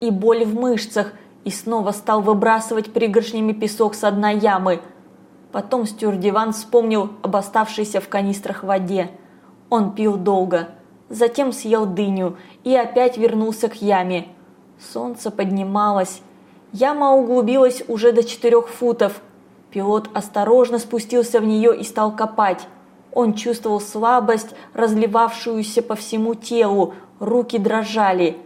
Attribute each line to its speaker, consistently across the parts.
Speaker 1: и боль в мышцах, и снова стал выбрасывать пригоршнями песок с дна ямы. Потом Стюардиван вспомнил об оставшейся в канистрах воде. Он пил долго, затем съел дыню и опять вернулся к яме. Солнце поднималось. Яма углубилась уже до четырех футов. Пилот осторожно спустился в нее и стал копать. Он чувствовал слабость, разливавшуюся по всему телу, руки дрожали.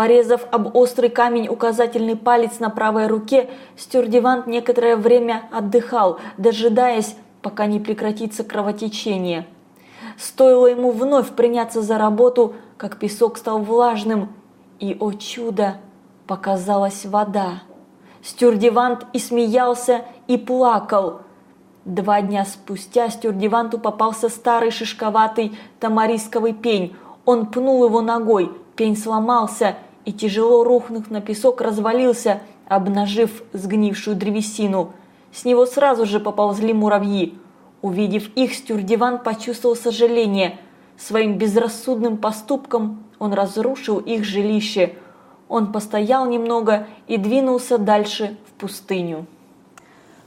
Speaker 1: Порезав об острый камень указательный палец на правой руке, стюардевант некоторое время отдыхал, дожидаясь, пока не прекратится кровотечение. Стоило ему вновь приняться за работу, как песок стал влажным, и, о чудо, показалась вода. Стюардевант и смеялся, и плакал. Два дня спустя стюардеванту попался старый шишковатый тамарисковый пень. Он пнул его ногой, пень сломался – и, тяжело рухнув на песок, развалился, обнажив сгнившую древесину. С него сразу же поползли муравьи. Увидев их, Стюрдиван почувствовал сожаление. Своим безрассудным поступком он разрушил их жилище. Он постоял немного и двинулся дальше в пустыню.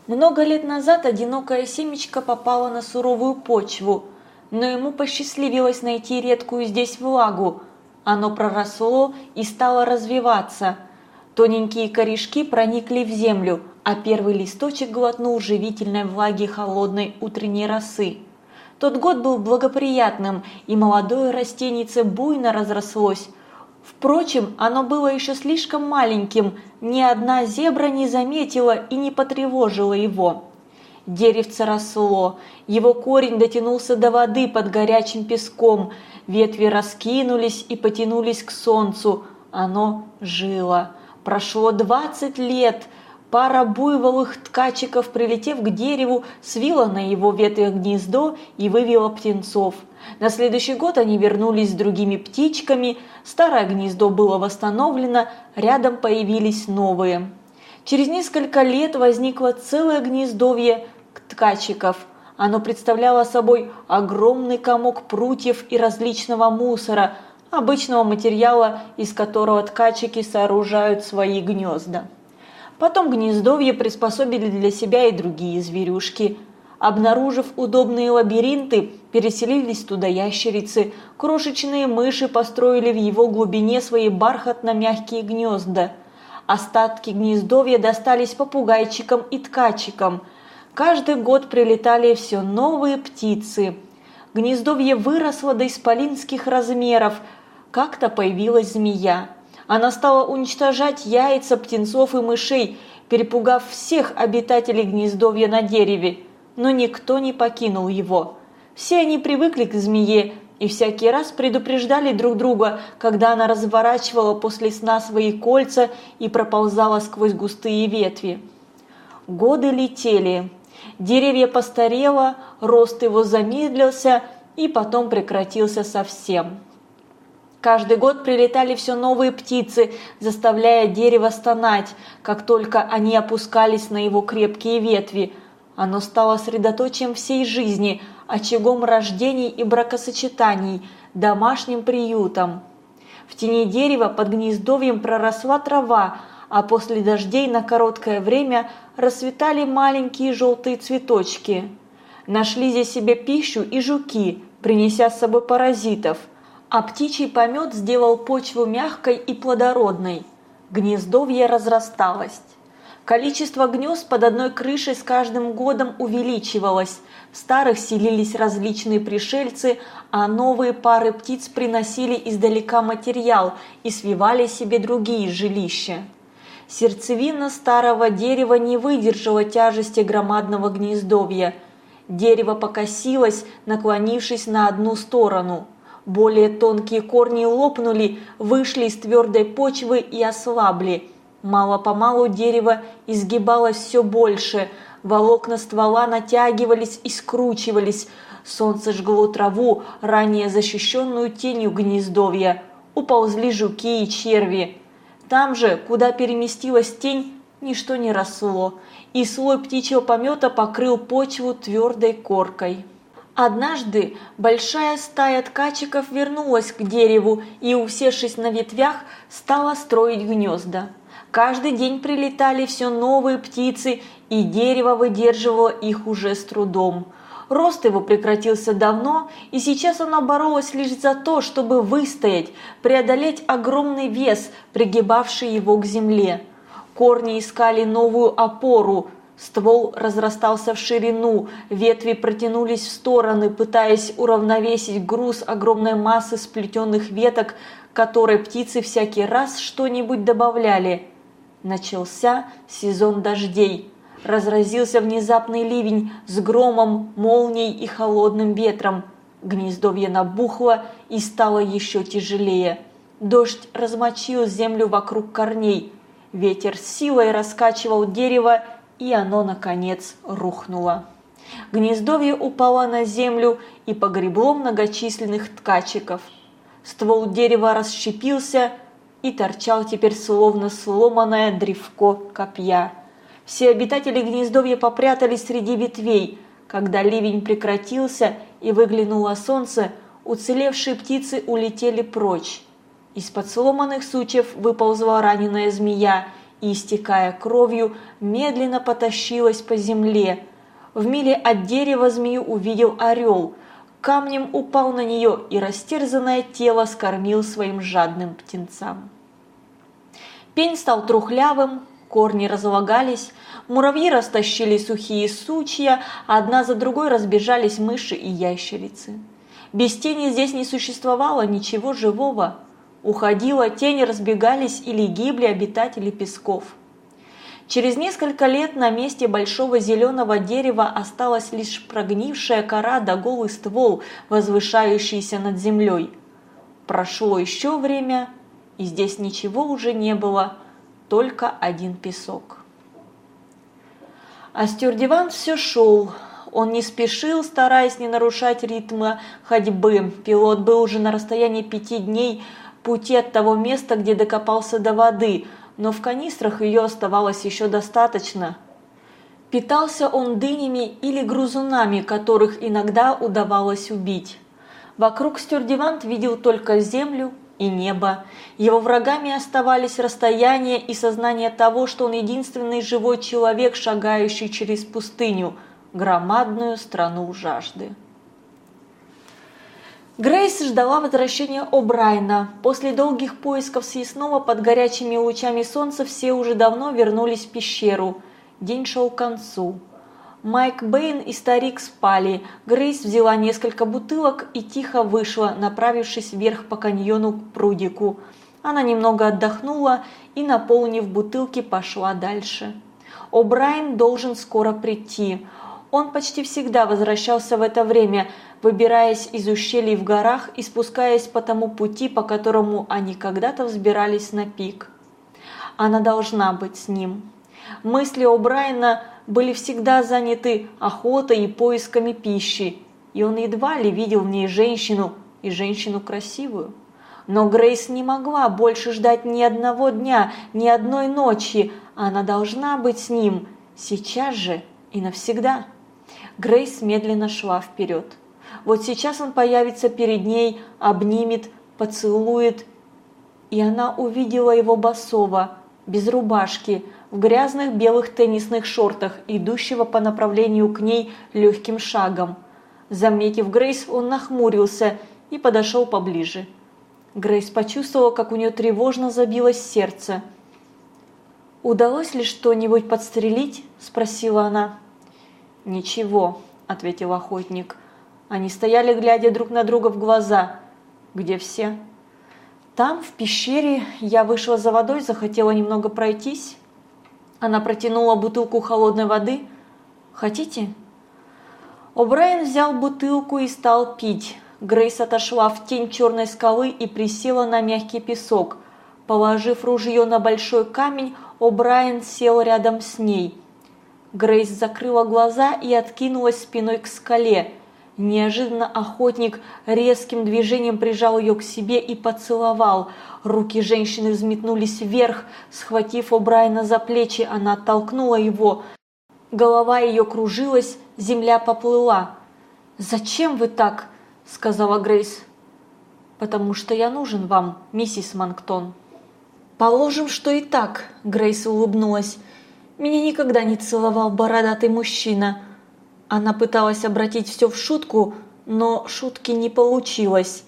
Speaker 1: Много лет назад одинокая семечко попала на суровую почву, но ему посчастливилось найти редкую здесь влагу – оно проросло и стало развиваться. Тоненькие корешки проникли в землю, а первый листочек глотнул живительной влаги холодной утренней росы. Тот год был благоприятным, и молодое растенице буйно разрослось. Впрочем, оно было еще слишком маленьким, ни одна зебра не заметила и не потревожила его. Деревце росло, его корень дотянулся до воды под горячим песком – ветви раскинулись и потянулись к солнцу. Оно жило. Прошло двадцать лет. Пара буйволых ткачиков, прилетев к дереву, свила на его ветвях гнездо и вывела птенцов. На следующий год они вернулись с другими птичками, старое гнездо было восстановлено, рядом появились новые. Через несколько лет возникло целое гнездовье ткачиков – оно представляло собой огромный комок прутьев и различного мусора, обычного материала, из которого ткачики сооружают свои гнезда. Потом гнездовье приспособили для себя и другие зверюшки. Обнаружив удобные лабиринты, переселились туда ящерицы, крошечные мыши построили в его глубине свои бархатно-мягкие гнезда. Остатки гнездовья достались попугайчикам и ткачикам – Каждый год прилетали все новые птицы. Гнездовье выросло до исполинских размеров. Как-то появилась змея. Она стала уничтожать яйца птенцов и мышей, перепугав всех обитателей гнездовья на дереве. Но никто не покинул его. Все они привыкли к змее и всякий раз предупреждали друг друга, когда она разворачивала после сна свои кольца и проползала сквозь густые ветви. Годы летели. Деревья постарело, рост его замедлился и потом прекратился совсем. Каждый год прилетали все новые птицы, заставляя дерево стонать, как только они опускались на его крепкие ветви. Оно стало средоточием всей жизни, очагом рождений и бракосочетаний, домашним приютом. В тени дерева под гнездовьем проросла трава, а после дождей на короткое время расцветали маленькие желтые цветочки. Нашли здесь себе пищу и жуки, принеся с собой паразитов, а птичий помет сделал почву мягкой и плодородной. Гнездовье разрасталось. Количество гнезд под одной крышей с каждым годом увеличивалось. В старых селились различные пришельцы, а новые пары птиц приносили издалека материал и свивали себе другие жилища. Сердцевина старого дерева не выдержала тяжести громадного гнездовья. Дерево покосилось, наклонившись на одну сторону. Более тонкие корни лопнули, вышли из твердой почвы и ослабли. Мало-помалу дерево изгибалось все больше, волокна ствола натягивались и скручивались. Солнце жгло траву, ранее защищенную тенью гнездовья. Уползли жуки и черви. Там же, куда переместилась тень, ничто не росло, и слой птичьего помета покрыл почву твердой коркой. Однажды большая стая ткачиков вернулась к дереву и, усевшись на ветвях, стала строить гнезда. Каждый день прилетали все новые птицы, и дерево выдерживало их уже с трудом. Рост его прекратился давно, и сейчас оно боролось лишь за то, чтобы выстоять, преодолеть огромный вес, пригибавший его к земле. Корни искали новую опору, ствол разрастался в ширину, ветви протянулись в стороны, пытаясь уравновесить груз огромной массы сплетенных веток, которой птицы всякий раз что-нибудь добавляли. Начался сезон дождей. Разразился внезапный ливень с громом, молнией и холодным ветром. Гнездовье набухло и стало еще тяжелее. Дождь размочил землю вокруг корней. Ветер силой раскачивал дерево, и оно, наконец, рухнуло. Гнездовье упало на землю и погребло многочисленных ткачиков. Ствол дерева расщепился и торчал теперь словно сломанное древко копья. Все обитатели гнездовья попрятались среди ветвей. Когда ливень прекратился и выглянуло солнце, уцелевшие птицы улетели прочь. Из-под сломанных сучьев выползла раненая змея и, истекая кровью, медленно потащилась по земле. В миле от дерева змею увидел орел. Камнем упал на нее и растерзанное тело скормил своим жадным птенцам. Пень стал трухлявым, корни разлагались, муравьи растащили сухие сучья, а одна за другой разбежались мыши и ящерицы. Без тени здесь не существовало ничего живого. Уходила, тени разбегались или гибли обитатели песков. Через несколько лет на месте большого зеленого дерева осталась лишь прогнившая кора да голый ствол, возвышающийся над землей. Прошло еще время, и здесь ничего уже не было, только один песок. А Стюрдиван все шел. Он не спешил, стараясь не нарушать ритма ходьбы. Пилот был уже на расстоянии пяти дней пути от того места, где докопался до воды, но в канистрах ее оставалось еще достаточно. Питался он дынями или грузунами, которых иногда удавалось убить. Вокруг Стюрдивант видел только землю, и небо. Его врагами оставались расстояние и сознание того, что он единственный живой человек, шагающий через пустыню, громадную страну жажды. Грейс ждала возвращения О'Брайна. После долгих поисков съестного под горячими лучами солнца все уже давно вернулись в пещеру. День шел к концу. Майк Бэйн и старик спали. Грейс взяла несколько бутылок и тихо вышла, направившись вверх по каньону к прудику. Она немного отдохнула и, наполнив бутылки, пошла дальше. О'Брайен должен скоро прийти. Он почти всегда возвращался в это время, выбираясь из ущелий в горах и спускаясь по тому пути, по которому они когда-то взбирались на пик. Она должна быть с ним. Мысли О'Брайена были всегда заняты охотой и поисками пищи, и он едва ли видел в ней женщину и женщину красивую. Но Грейс не могла больше ждать ни одного дня, ни одной ночи. Она должна быть с ним сейчас же и навсегда. Грейс медленно шла вперед. Вот сейчас он появится перед ней, обнимет, поцелует, и она увидела его босого, без рубашки, в грязных белых теннисных шортах, идущего по направлению к ней легким шагом. Заметив Грейс, он нахмурился и подошел поближе. Грейс почувствовала, как у нее тревожно забилось сердце. «Удалось ли что-нибудь подстрелить?» – спросила она. «Ничего», – ответил охотник. Они стояли, глядя друг на друга в глаза. «Где все?» «Там, в пещере, я вышла за водой, захотела немного пройтись». Она протянула бутылку холодной воды. «Хотите?» О'Брайен взял бутылку и стал пить. Грейс отошла в тень черной скалы и присела на мягкий песок. Положив ружье на большой камень, О'Брайен сел рядом с ней. Грейс закрыла глаза и откинулась спиной к скале. Неожиданно охотник резким движением прижал ее к себе и поцеловал. Руки женщины взметнулись вверх, схватив О'Брайена за плечи, она оттолкнула его. Голова ее кружилась, земля поплыла. «Зачем вы так?» – сказала Грейс. «Потому что я нужен вам, миссис Манктон». «Положим, что и так», – Грейс улыбнулась. «Меня никогда не целовал бородатый мужчина». Она пыталась обратить все в шутку, но шутки не получилось.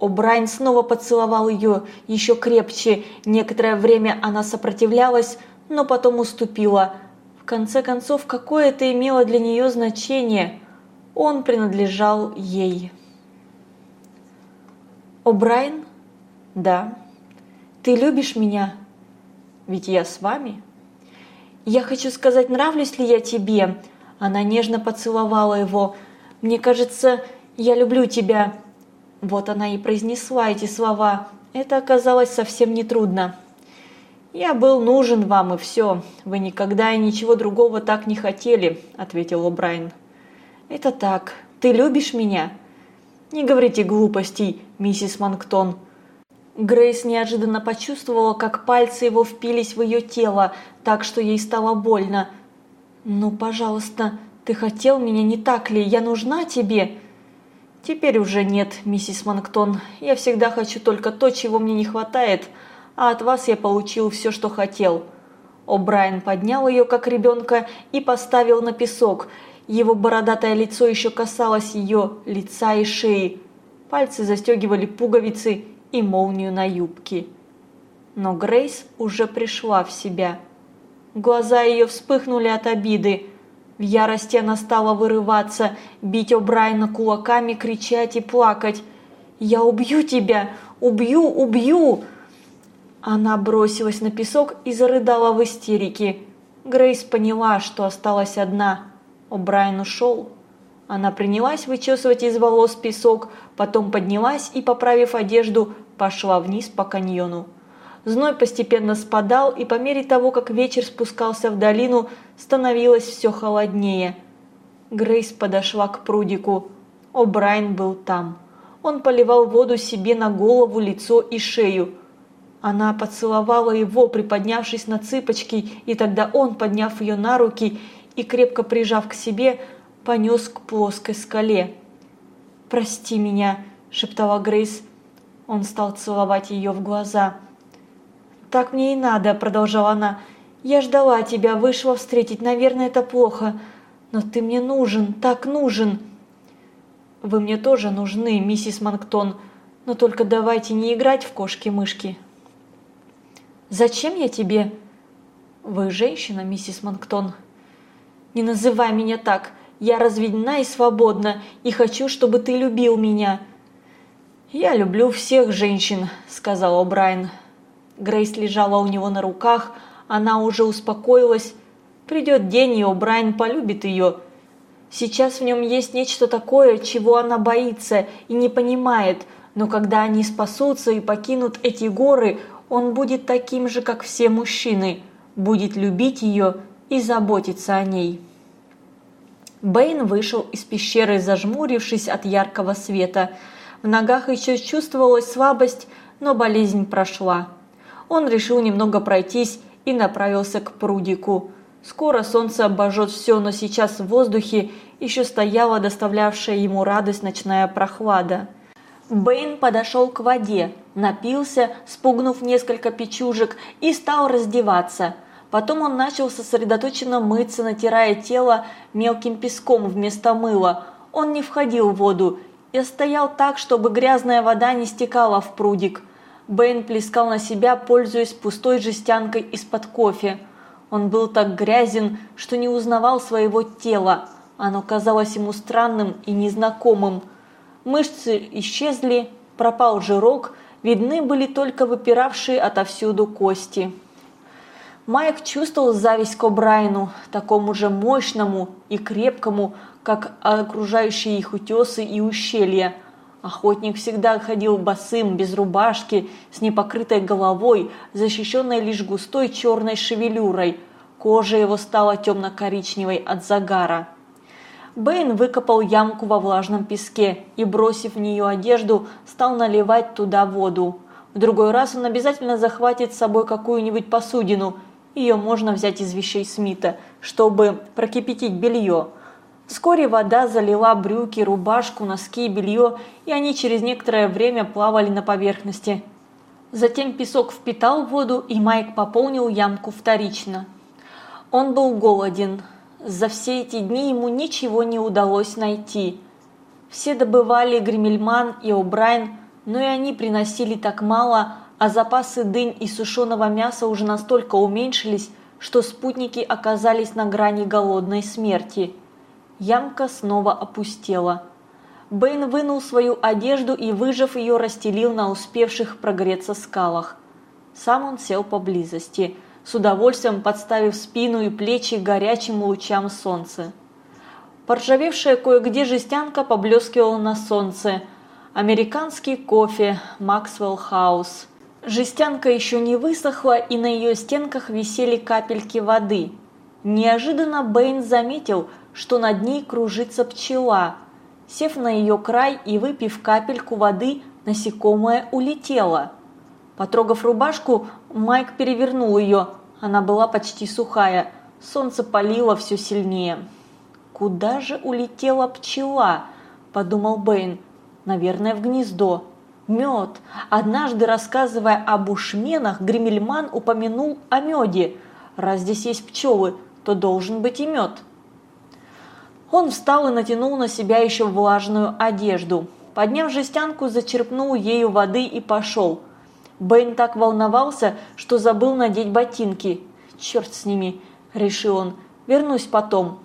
Speaker 1: О'Брайен снова поцеловал ее еще крепче. Некоторое время она сопротивлялась, но потом уступила. В конце концов, какое это имело для нее значение? Он принадлежал ей. «О'Брайен?» «Да». «Ты любишь меня?» «Ведь я с вами». «Я хочу сказать, нравлюсь ли я тебе?» Она нежно поцеловала его. «Мне кажется, я люблю тебя». Вот она и произнесла эти слова. Это оказалось совсем нетрудно. «Я был нужен вам, и все. Вы никогда и ничего другого так не хотели», – ответил О'Брайен. «Это так. Ты любишь меня?» «Не говорите глупостей, миссис Манктон». Грейс неожиданно почувствовала, как пальцы его впились в ее тело, так что ей стало больно. «Ну, пожалуйста, ты хотел меня, не так ли? Я нужна тебе?» «Теперь уже нет, миссис Манктон. Я всегда хочу только то, чего мне не хватает, а от вас я получил все, что хотел». О'Брайен поднял ее, как ребенка, и поставил на песок. Его бородатое лицо еще касалось ее лица и шеи. Пальцы застегивали пуговицы и молнию на юбке. Но Грейс уже пришла в себя. Глаза ее вспыхнули от обиды. В ярости она стала вырываться, бить О'Брайена кулаками, кричать и плакать. «Я убью тебя! Убью! Убью!» Она бросилась на песок и зарыдала в истерике. Грейс поняла, что осталась одна. О'Брайен ушел. Она принялась вычесывать из волос песок, потом поднялась и, поправив одежду, пошла вниз по каньону. Зной постепенно спадал, и по мере того, как вечер спускался в долину, становилось все холоднее. Грейс подошла к прудику. О'Брайен был там. Он поливал воду себе на голову, лицо и шею. Она поцеловала его, приподнявшись на цыпочки, и тогда он, подняв ее на руки и крепко прижав к себе, понес к плоской скале. «Прости меня», – шептала Грейс. Он стал целовать ее в глаза. «Так мне и надо», – продолжала она. «Я ждала тебя, вышла встретить, наверное, это плохо. Но ты мне нужен, так нужен». «Вы мне тоже нужны, миссис Манктон, но только давайте не играть в кошки-мышки». «Зачем я тебе?» «Вы женщина, миссис Манктон». «Не называй меня так. Я разведена и свободна, и хочу, чтобы ты любил меня». «Я люблю всех женщин», – сказал О'Брайен. Грейс лежала у него на руках, она уже успокоилась. Придет день, и О'Брайен полюбит ее. Сейчас в нем есть нечто такое, чего она боится и не понимает, но когда они спасутся и покинут эти горы, он будет таким же, как все мужчины, будет любить ее и заботиться о ней. Бэйн вышел из пещеры, зажмурившись от яркого света. В ногах еще чувствовалась слабость, но болезнь прошла он решил немного пройтись и направился к прудику. Скоро солнце обожжет все, но сейчас в воздухе еще стояла доставлявшая ему радость ночная прохлада. Бэйн подошел к воде, напился, спугнув несколько печужек и стал раздеваться. Потом он начал сосредоточенно мыться, натирая тело мелким песком вместо мыла. Он не входил в воду и стоял так, чтобы грязная вода не стекала в прудик – Бэйн плескал на себя, пользуясь пустой жестянкой из-под кофе. Он был так грязен, что не узнавал своего тела. Оно казалось ему странным и незнакомым. Мышцы исчезли, пропал жирок, видны были только выпиравшие отовсюду кости. Майк чувствовал зависть к О'Брайену, такому же мощному и крепкому, как окружающие их утесы и ущелья – Охотник всегда ходил босым, без рубашки, с непокрытой головой, защищенной лишь густой черной шевелюрой. Кожа его стала темно-коричневой от загара. Бэйн выкопал ямку во влажном песке и, бросив в нее одежду, стал наливать туда воду. В другой раз он обязательно захватит с собой какую-нибудь посудину, ее можно взять из вещей Смита, чтобы прокипятить белье. Вскоре вода залила брюки, рубашку, носки, белье, и они через некоторое время плавали на поверхности. Затем песок впитал воду, и Майк пополнил ямку вторично. Он был голоден. За все эти дни ему ничего не удалось найти. Все добывали Гремельман и О'Брайен, но и они приносили так мало, а запасы дынь и сушеного мяса уже настолько уменьшились, что спутники оказались на грани голодной смерти. Ямка снова опустела. Бэйн вынул свою одежду и, выжав ее, расстелил на успевших прогреться скалах. Сам он сел поблизости, с удовольствием подставив спину и плечи горячим лучам солнца. Поржавевшая кое-где жестянка поблескивала на солнце. Американский кофе, Максвелл Хаус. Жестянка еще не высохла, и на ее стенках висели капельки воды. Неожиданно Бэйн заметил, что над ней кружится пчела. Сев на ее край и выпив капельку воды, насекомое улетело. Потрогав рубашку, Майк перевернул ее. Она была почти сухая. Солнце палило все сильнее. «Куда же улетела пчела?» – подумал Бэйн. «Наверное, в гнездо». Мед. Однажды, рассказывая об ушменах, Гремельман упомянул о меде. Раз здесь есть пчелы, то должен быть и мед. Он встал и натянул на себя еще влажную одежду. Подняв жестянку, зачерпнул ею воды и пошел. Бэйн так волновался, что забыл надеть ботинки. «Черт с ними!» – решил он. «Вернусь потом».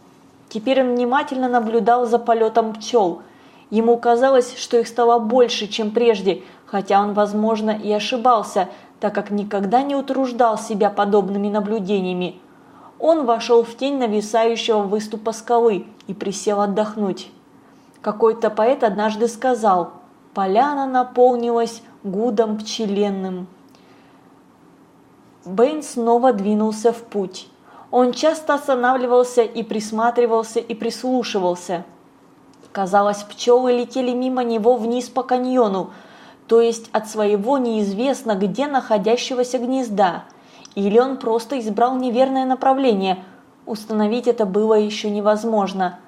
Speaker 1: Теперь он внимательно наблюдал за полетом пчел – Ему казалось, что их стало больше, чем прежде, хотя он, возможно, и ошибался, так как никогда не утруждал себя подобными наблюдениями. Он вошел в тень нависающего выступа скалы и присел отдохнуть. Какой-то поэт однажды сказал «Поляна наполнилась гудом пчеленным». Бэйн снова двинулся в путь. Он часто останавливался и присматривался и прислушивался – Казалось, пчелы летели мимо него вниз по каньону, то есть от своего неизвестно где находящегося гнезда. Или он просто избрал неверное направление. Установить это было еще невозможно.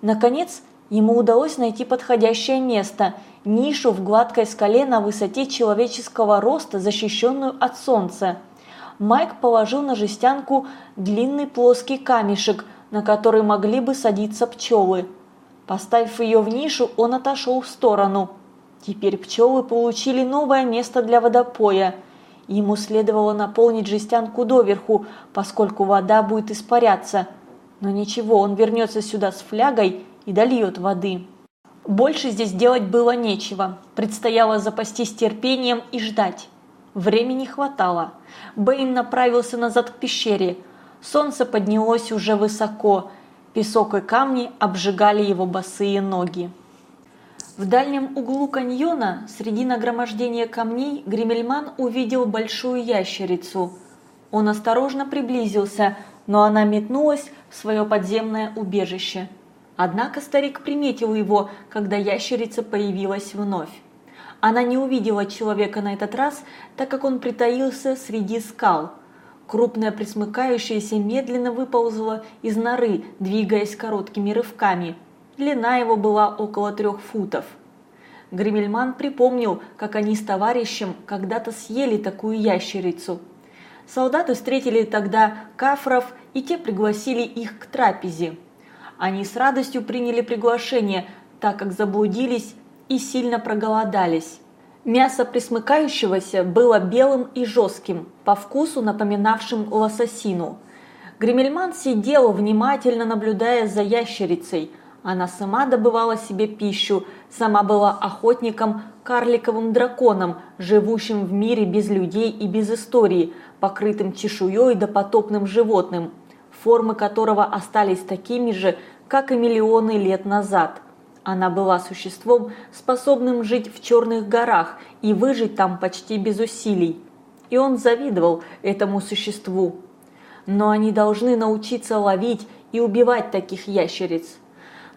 Speaker 1: Наконец, ему удалось найти подходящее место – нишу в гладкой скале на высоте человеческого роста, защищенную от солнца. Майк положил на жестянку длинный плоский камешек, на который могли бы садиться пчелы. Поставив ее в нишу, он отошел в сторону. Теперь пчелы получили новое место для водопоя. Ему следовало наполнить жестянку доверху, поскольку вода будет испаряться. Но ничего, он вернется сюда с флягой и дольет воды. Больше здесь делать было нечего. Предстояло запастись терпением и ждать. Времени хватало. Бэйн направился назад к пещере. Солнце поднялось уже высоко – Песок и камни обжигали его босые ноги. В дальнем углу каньона, среди нагромождения камней, Гримельман увидел большую ящерицу. Он осторожно приблизился, но она метнулась в свое подземное убежище. Однако старик приметил его, когда ящерица появилась вновь. Она не увидела человека на этот раз, так как он притаился среди скал – Крупная присмыкающаяся медленно выползла из норы, двигаясь короткими рывками. Длина его была около трех футов. Гримельман припомнил, как они с товарищем когда-то съели такую ящерицу. Солдаты встретили тогда кафров, и те пригласили их к трапезе. Они с радостью приняли приглашение, так как заблудились и сильно проголодались. Мясо присмыкающегося было белым и жестким, по вкусу напоминавшим лососину. Гремельман сидел, внимательно наблюдая за ящерицей. Она сама добывала себе пищу, сама была охотником, карликовым драконом, живущим в мире без людей и без истории, покрытым чешуей да потопным животным, формы которого остались такими же, как и миллионы лет назад – она была существом, способным жить в черных горах и выжить там почти без усилий. И он завидовал этому существу. Но они должны научиться ловить и убивать таких ящериц.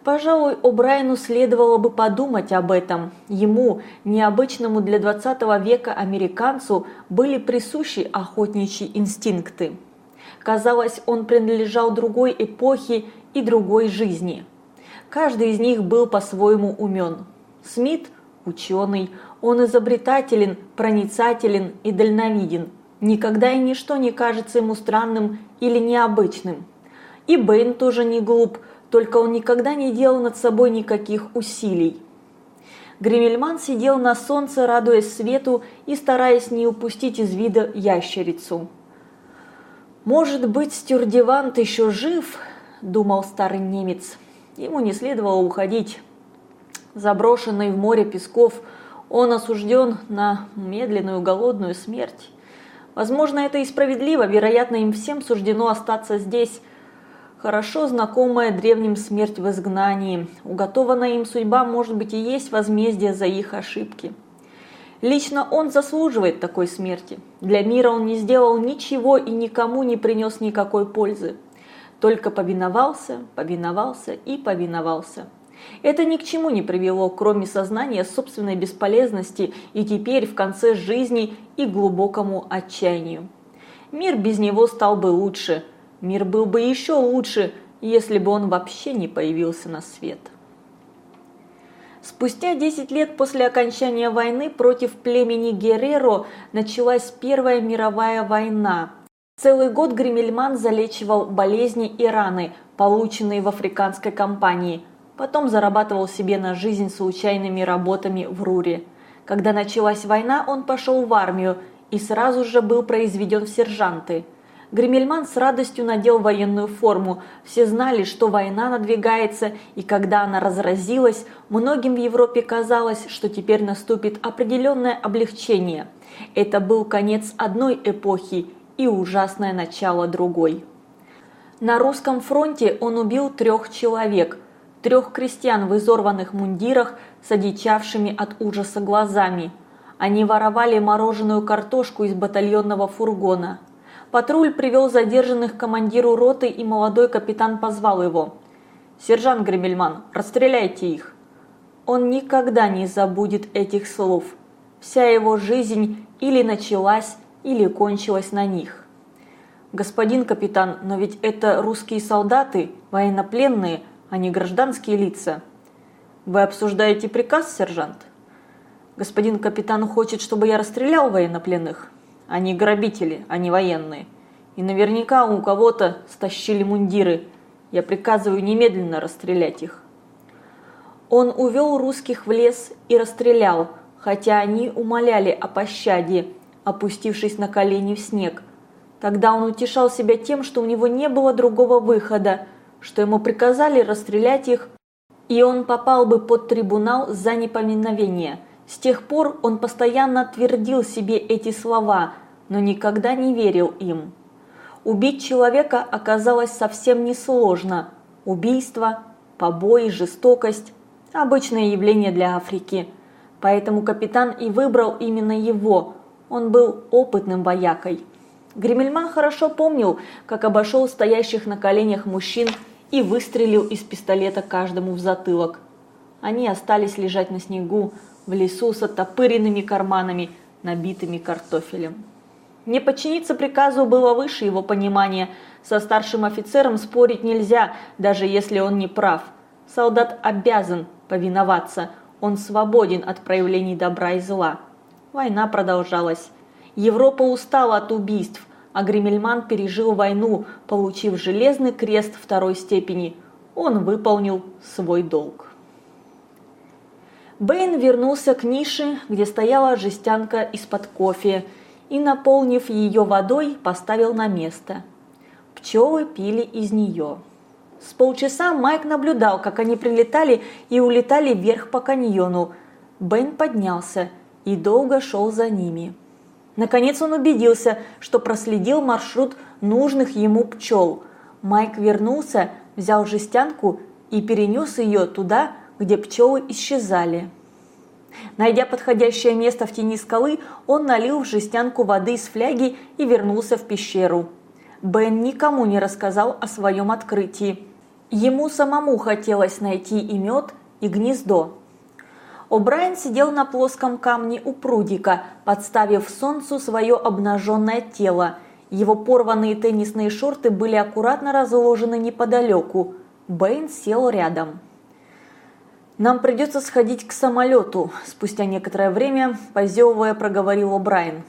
Speaker 1: Пожалуй, О'Брайену следовало бы подумать об этом. Ему, необычному для 20 века американцу, были присущи охотничьи инстинкты. Казалось, он принадлежал другой эпохе и другой жизни. Каждый из них был по-своему умен. Смит – ученый, он изобретателен, проницателен и дальновиден. Никогда и ничто не кажется ему странным или необычным. И Бэйн тоже не глуп, только он никогда не делал над собой никаких усилий. Гремельман сидел на солнце, радуясь свету и стараясь не упустить из вида ящерицу. «Может быть, Стюрдевант еще жив?» – думал старый немец. Ему не следовало уходить. Заброшенный в море песков, он осужден на медленную голодную смерть. Возможно, это и справедливо, вероятно, им всем суждено остаться здесь. Хорошо знакомая древним смерть в изгнании. Уготованная им судьба, может быть, и есть возмездие за их ошибки. Лично он заслуживает такой смерти. Для мира он не сделал ничего и никому не принес никакой пользы. Только повиновался, повиновался и повиновался. Это ни к чему не привело, кроме сознания собственной бесполезности и теперь в конце жизни и глубокому отчаянию. Мир без него стал бы лучше. Мир был бы еще лучше, если бы он вообще не появился на свет. Спустя 10 лет после окончания войны против племени Герреро началась Первая мировая война. Целый год Гремельман залечивал болезни и раны, полученные в африканской кампании. Потом зарабатывал себе на жизнь случайными работами в Руре. Когда началась война, он пошел в армию и сразу же был произведен в сержанты – Гремельман с радостью надел военную форму. Все знали, что война надвигается, и когда она разразилась, многим в Европе казалось, что теперь наступит определенное облегчение. Это был конец одной эпохи и ужасное начало другой. На русском фронте он убил трех человек, трех крестьян в изорванных мундирах с одичавшими от ужаса глазами. Они воровали мороженую картошку из батальонного фургона. Патруль привел задержанных к командиру роты, и молодой капитан позвал его. «Сержант Гремельман, расстреляйте их!» Он никогда не забудет этих слов. Вся его жизнь или началась, или кончилась на них. «Господин капитан, но ведь это русские солдаты, военнопленные, а не гражданские лица». «Вы обсуждаете приказ, сержант?» «Господин капитан хочет, чтобы я расстрелял военнопленных?» Они грабители, а не военные. И наверняка у кого-то стащили мундиры. Я приказываю немедленно расстрелять их. Он увел русских в лес и расстрелял, хотя они умоляли о пощаде, опустившись на колени в снег. Тогда он утешал себя тем, что у него не было другого выхода, что ему приказали расстрелять их, и он попал бы под трибунал за непоминовение – с тех пор он постоянно твердил себе эти слова, но никогда не верил им. Убить человека оказалось совсем несложно. Убийство, побои, жестокость – обычное явление для Африки. Поэтому капитан и выбрал именно его. Он был опытным воякой. Гремельман хорошо помнил, как обошел стоящих на коленях мужчин и выстрелил из пистолета каждому в затылок. Они остались лежать на снегу, в лесу с оттопыренными карманами, набитыми картофелем. Не подчиниться приказу было выше его понимания. Со старшим офицером спорить нельзя, даже если он не прав. Солдат обязан повиноваться, он свободен от проявлений добра и зла. Война продолжалась. Европа устала от убийств, а Гремельман пережил войну, получив железный крест второй степени. Он выполнил свой долг. Бэйн вернулся к нише, где стояла жестянка из-под кофе, и, наполнив ее водой, поставил на место. Пчелы пили из нее. С полчаса Майк наблюдал, как они прилетали и улетали вверх по каньону. Бэйн поднялся и долго шел за ними. Наконец он убедился, что проследил маршрут нужных ему пчел. Майк вернулся, взял жестянку и перенес ее туда, где пчелы исчезали. Найдя подходящее место в тени скалы, он налил в жестянку воды из фляги и вернулся в пещеру. Бен никому не рассказал о своем открытии. Ему самому хотелось найти и мед, и гнездо. О'Брайен сидел на плоском камне у прудика, подставив солнцу свое обнаженное тело. Его порванные теннисные шорты были аккуратно разложены неподалеку. Бэйн сел рядом. «Нам придется сходить к самолету», – спустя некоторое время, позевывая, проговорил О'Брайен.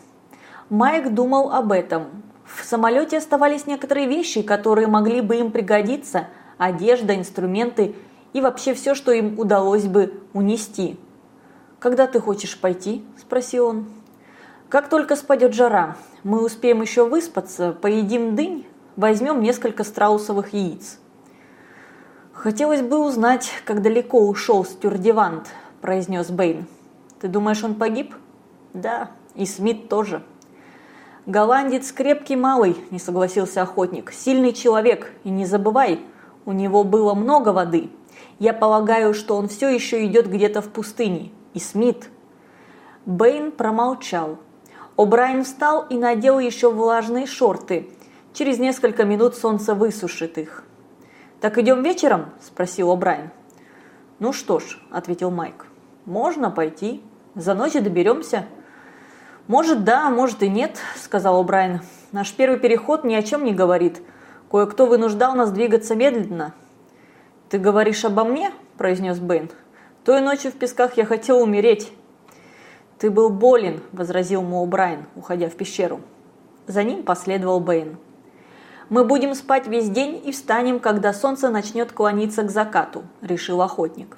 Speaker 1: Майк думал об этом. В самолете оставались некоторые вещи, которые могли бы им пригодиться – одежда, инструменты и вообще все, что им удалось бы унести. «Когда ты хочешь пойти?» – спросил он. «Как только спадет жара, мы успеем еще выспаться, поедим дынь, возьмем несколько страусовых яиц». «Хотелось бы узнать, как далеко ушел Стюрдевант», – произнес Бэйн. «Ты думаешь, он погиб?» «Да, и Смит тоже». «Голландец крепкий малый», – не согласился охотник. «Сильный человек, и не забывай, у него было много воды. Я полагаю, что он все еще идет где-то в пустыне. И Смит». Бэйн промолчал. О'Брайен встал и надел еще влажные шорты. Через несколько минут солнце высушит их. «Так идем вечером?» – спросил О'Брайен. «Ну что ж», – ответил Майк, – «можно пойти. За ночь доберемся». «Может, да, может и нет», – сказал О'Брайен. «Наш первый переход ни о чем не говорит. Кое-кто вынуждал нас двигаться медленно». «Ты говоришь обо мне?» – произнес Бэйн. «Той ночью в песках я хотел умереть». «Ты был болен», – возразил ему О'Брайен, уходя в пещеру. За ним последовал Бэйн. «Мы будем спать весь день и встанем, когда солнце начнет клониться к закату», – решил охотник.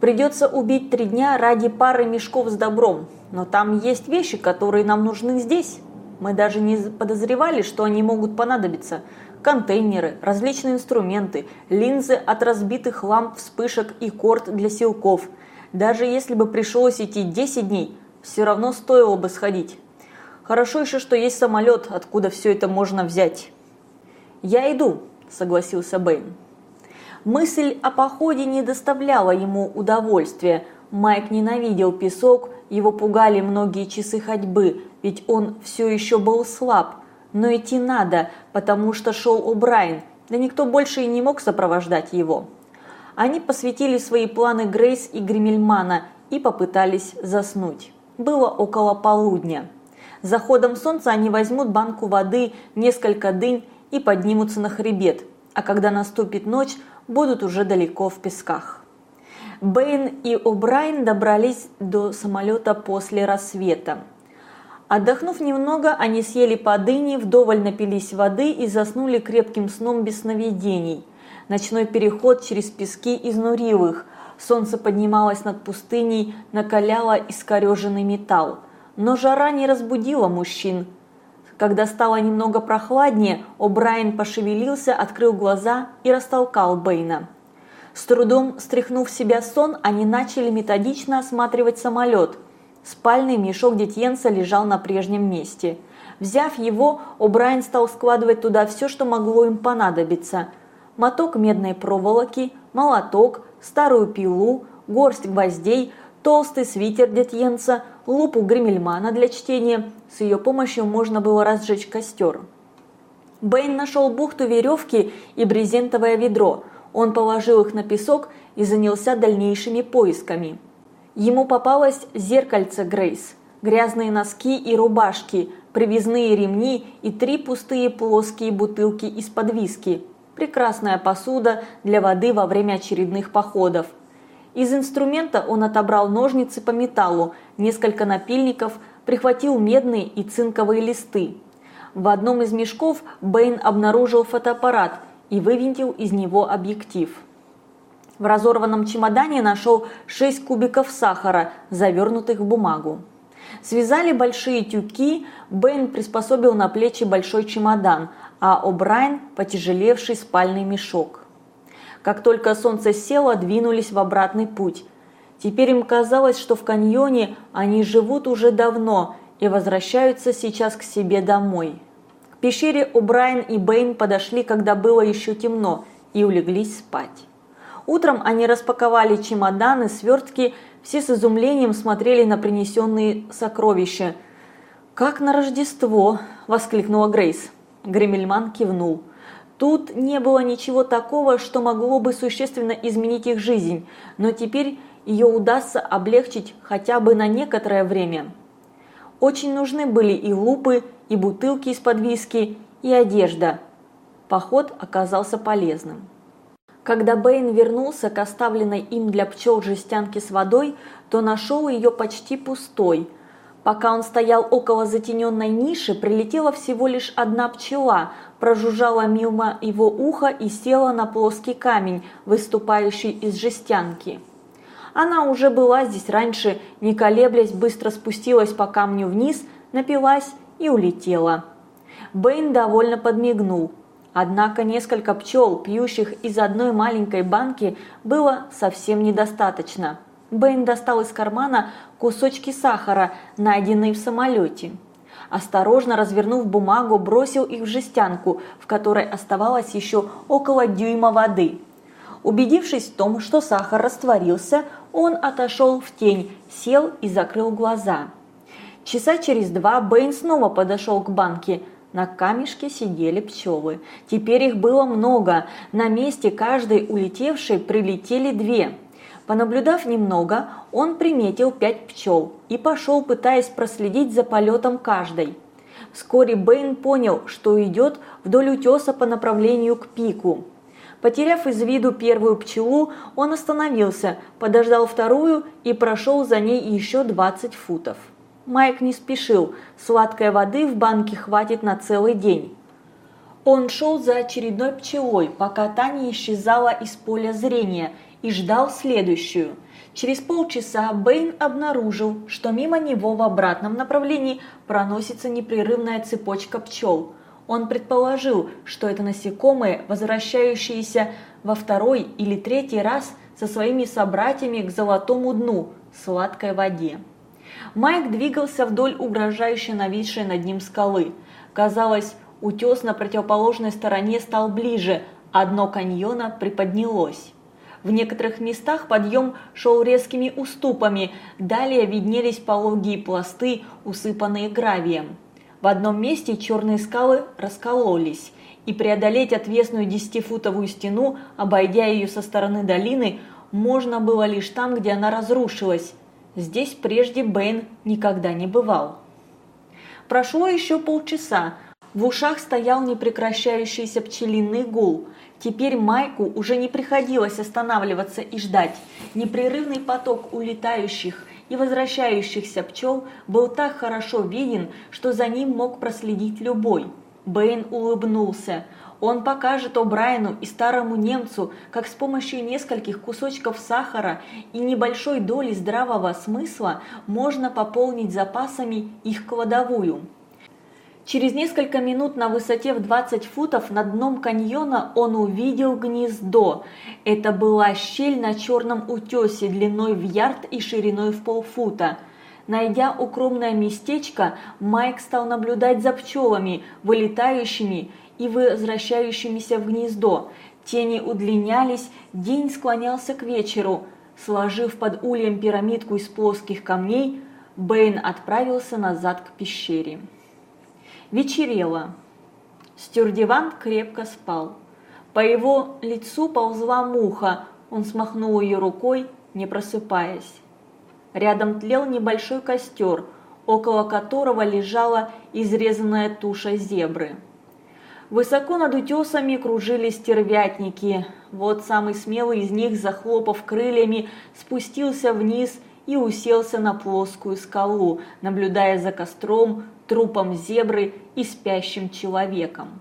Speaker 1: «Придется убить три дня ради пары мешков с добром, но там есть вещи, которые нам нужны здесь. Мы даже не подозревали, что они могут понадобиться. Контейнеры, различные инструменты, линзы от разбитых ламп, вспышек и корд для силков. Даже если бы пришлось идти 10 дней, все равно стоило бы сходить. Хорошо еще, что есть самолет, откуда все это можно взять». «Я иду», – согласился Бэйн. Мысль о походе не доставляла ему удовольствия. Майк ненавидел песок, его пугали многие часы ходьбы, ведь он все еще был слаб. Но идти надо, потому что шел О'Брайен, да никто больше и не мог сопровождать его. Они посвятили свои планы Грейс и Гримельмана и попытались заснуть. Было около полудня. За ходом солнца они возьмут банку воды, несколько дынь и поднимутся на хребет, а когда наступит ночь, будут уже далеко в песках. Бэйн и О'Брайен добрались до самолета после рассвета. Отдохнув немного, они съели по дыне, вдоволь напились воды и заснули крепким сном без сновидений. Ночной переход через пески изнурил их. Солнце поднималось над пустыней, накаляло искореженный металл. Но жара не разбудила мужчин, когда стало немного прохладнее, О'Брайен пошевелился, открыл глаза и растолкал Бэйна. С трудом стряхнув себя сон, они начали методично осматривать самолет. Спальный мешок Детьенса лежал на прежнем месте. Взяв его, О'Брайен стал складывать туда все, что могло им понадобиться. Моток медной проволоки, молоток, старую пилу, горсть гвоздей, толстый свитер Детьенца, лупу Гримельмана для чтения. С ее помощью можно было разжечь костер. Бэйн нашел бухту веревки и брезентовое ведро. Он положил их на песок и занялся дальнейшими поисками. Ему попалось зеркальце Грейс, грязные носки и рубашки, привязные ремни и три пустые плоские бутылки из-под виски. Прекрасная посуда для воды во время очередных походов – из инструмента он отобрал ножницы по металлу, несколько напильников, прихватил медные и цинковые листы. В одном из мешков Бэйн обнаружил фотоаппарат и вывинтил из него объектив. В разорванном чемодане нашел 6 кубиков сахара, завернутых в бумагу. Связали большие тюки, Бэйн приспособил на плечи большой чемодан, а О'Брайен – потяжелевший спальный мешок. Как только солнце село, двинулись в обратный путь. Теперь им казалось, что в каньоне они живут уже давно и возвращаются сейчас к себе домой. К пещере О'Брайен и Бэйн подошли, когда было еще темно, и улеглись спать. Утром они распаковали чемоданы, свертки, все с изумлением смотрели на принесенные сокровища. «Как на Рождество!» – воскликнула Грейс. Гремельман кивнул. Тут не было ничего такого, что могло бы существенно изменить их жизнь, но теперь ее удастся облегчить хотя бы на некоторое время. Очень нужны были и лупы, и бутылки из-под виски, и одежда. Поход оказался полезным. Когда Бэйн вернулся к оставленной им для пчел жестянке с водой, то нашел ее почти пустой. Пока он стоял около затененной ниши, прилетела всего лишь одна пчела, прожужжала мимо его уха и села на плоский камень, выступающий из жестянки. Она уже была здесь раньше, не колеблясь, быстро спустилась по камню вниз, напилась и улетела. Бэйн довольно подмигнул. Однако несколько пчел, пьющих из одной маленькой банки, было совсем недостаточно. Бэйн достал из кармана кусочки сахара, найденные в самолете. Осторожно развернув бумагу, бросил их в жестянку, в которой оставалось еще около дюйма воды. Убедившись в том, что сахар растворился, он отошел в тень, сел и закрыл глаза. Часа через два Бэйн снова подошел к банке. На камешке сидели пчелы. Теперь их было много. На месте каждой улетевшей прилетели две. Понаблюдав немного, он приметил пять пчел и пошел, пытаясь проследить за полетом каждой. Вскоре Бэйн понял, что идет вдоль утеса по направлению к пику. Потеряв из виду первую пчелу, он остановился, подождал вторую и прошел за ней еще 20 футов. Майк не спешил, сладкой воды в банке хватит на целый день. Он шел за очередной пчелой, пока та не исчезала из поля зрения, и ждал следующую. Через полчаса Бэйн обнаружил, что мимо него в обратном направлении проносится непрерывная цепочка пчел – он предположил, что это насекомые, возвращающиеся во второй или третий раз со своими собратьями к золотому дну, сладкой воде. Майк двигался вдоль угрожающе нависшей над ним скалы. Казалось, утес на противоположной стороне стал ближе, а дно каньона приподнялось. В некоторых местах подъем шел резкими уступами, далее виднелись пологие пласты, усыпанные гравием. В одном месте черные скалы раскололись, и преодолеть отвесную десятифутовую стену, обойдя ее со стороны долины, можно было лишь там, где она разрушилась. Здесь прежде Бэйн никогда не бывал. Прошло еще полчаса. В ушах стоял непрекращающийся пчелиный гул. Теперь Майку уже не приходилось останавливаться и ждать. Непрерывный поток улетающих и возвращающихся пчел был так хорошо виден, что за ним мог проследить любой. Бэйн улыбнулся. Он покажет О'Брайену и старому немцу, как с помощью нескольких кусочков сахара и небольшой доли здравого смысла можно пополнить запасами их кладовую. Через несколько минут на высоте в 20 футов над дном каньона он увидел гнездо. Это была щель на черном утесе длиной в ярд и шириной в полфута. Найдя укромное местечко, Майк стал наблюдать за пчелами, вылетающими и возвращающимися в гнездо. Тени удлинялись, день склонялся к вечеру. Сложив под ульем пирамидку из плоских камней, Бэйн отправился назад к пещере. Вечерело. Стюрдевант крепко спал. По его лицу ползла муха, он смахнул ее рукой, не просыпаясь. Рядом тлел небольшой костер, около которого лежала изрезанная туша зебры. Высоко над утесами кружились стервятники. Вот самый смелый из них, захлопав крыльями, спустился вниз и уселся на плоскую скалу, наблюдая за костром, трупом зебры и спящим человеком.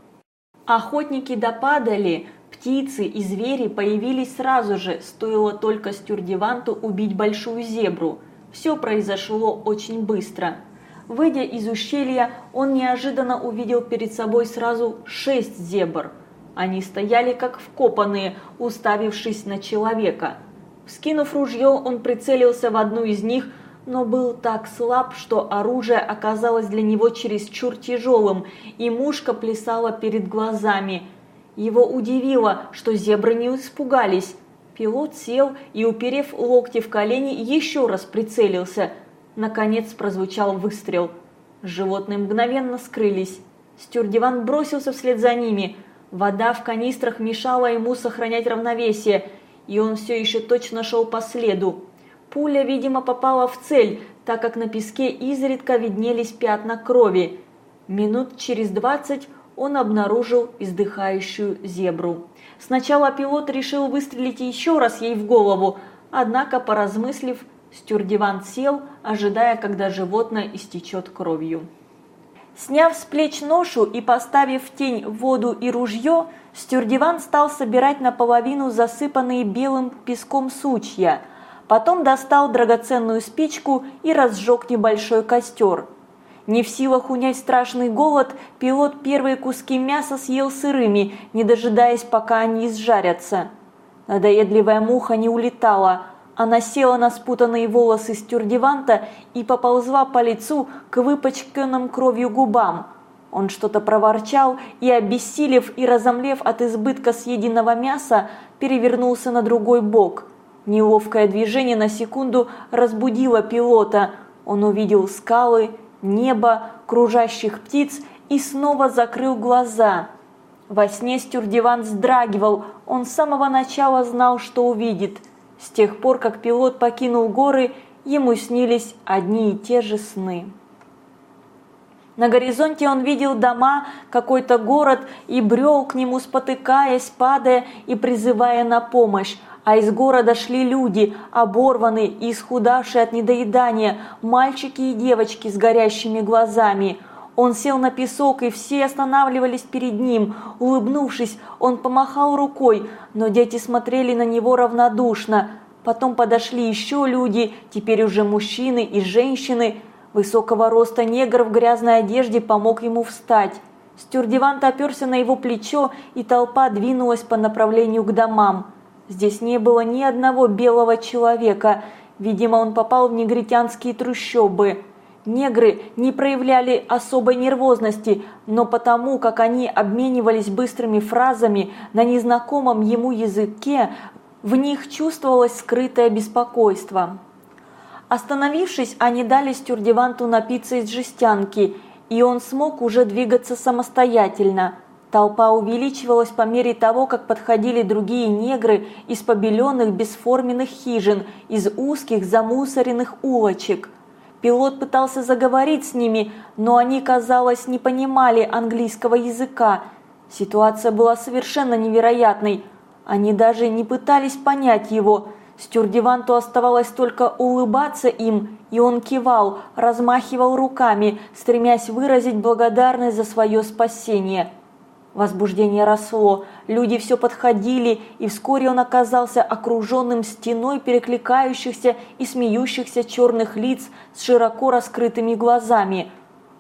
Speaker 1: Охотники допадали, птицы и звери появились сразу же, стоило только стюрдеванту убить большую зебру. Все произошло очень быстро. Выйдя из ущелья, он неожиданно увидел перед собой сразу шесть зебр. Они стояли как вкопанные, уставившись на человека. Вскинув ружье, он прицелился в одну из них – но был так слаб, что оружие оказалось для него чересчур тяжелым, и мушка плясала перед глазами. Его удивило, что зебры не испугались. Пилот сел и, уперев локти в колени, еще раз прицелился. Наконец прозвучал выстрел. Животные мгновенно скрылись. Стюрдиван бросился вслед за ними. Вода в канистрах мешала ему сохранять равновесие, и он все еще точно шел по следу. Пуля, видимо, попала в цель, так как на песке изредка виднелись пятна крови. Минут через двадцать он обнаружил издыхающую зебру. Сначала пилот решил выстрелить еще раз ей в голову, однако, поразмыслив, стюрдиван сел, ожидая, когда животное истечет кровью. Сняв с плеч ношу и поставив в тень воду и ружье, стюрдиван стал собирать наполовину засыпанные белым песком сучья. Потом достал драгоценную спичку и разжег небольшой костер. Не в силах унять страшный голод, пилот первые куски мяса съел сырыми, не дожидаясь, пока они изжарятся. Надоедливая муха не улетала. Она села на спутанные волосы стюрдеванта и поползла по лицу к выпачканным кровью губам. Он что-то проворчал и, обессилев и разомлев от избытка съеденного мяса, перевернулся на другой бок. Неловкое движение на секунду разбудило пилота. Он увидел скалы, небо, кружащих птиц и снова закрыл глаза. Во сне Стюрдиван вздрагивал, он с самого начала знал, что увидит. С тех пор, как пилот покинул горы, ему снились одни и те же сны. На горизонте он видел дома, какой-то город и брел к нему, спотыкаясь, падая и призывая на помощь а из города шли люди, оборванные и исхудавшие от недоедания, мальчики и девочки с горящими глазами. Он сел на песок, и все останавливались перед ним. Улыбнувшись, он помахал рукой, но дети смотрели на него равнодушно. Потом подошли еще люди, теперь уже мужчины и женщины. Высокого роста негр в грязной одежде помог ему встать. Стюрдевант оперся на его плечо, и толпа двинулась по направлению к домам. Здесь не было ни одного белого человека. Видимо, он попал в негритянские трущобы. Негры не проявляли особой нервозности, но потому, как они обменивались быстрыми фразами на незнакомом ему языке, в них чувствовалось скрытое беспокойство. Остановившись, они дали стюрдеванту напиться из жестянки, и он смог уже двигаться самостоятельно – Толпа увеличивалась по мере того, как подходили другие негры из побеленных бесформенных хижин, из узких замусоренных улочек. Пилот пытался заговорить с ними, но они, казалось, не понимали английского языка. Ситуация была совершенно невероятной. Они даже не пытались понять его. Стюрдеванту оставалось только улыбаться им, и он кивал, размахивал руками, стремясь выразить благодарность за свое спасение. Возбуждение росло, люди все подходили, и вскоре он оказался окруженным стеной перекликающихся и смеющихся черных лиц с широко раскрытыми глазами.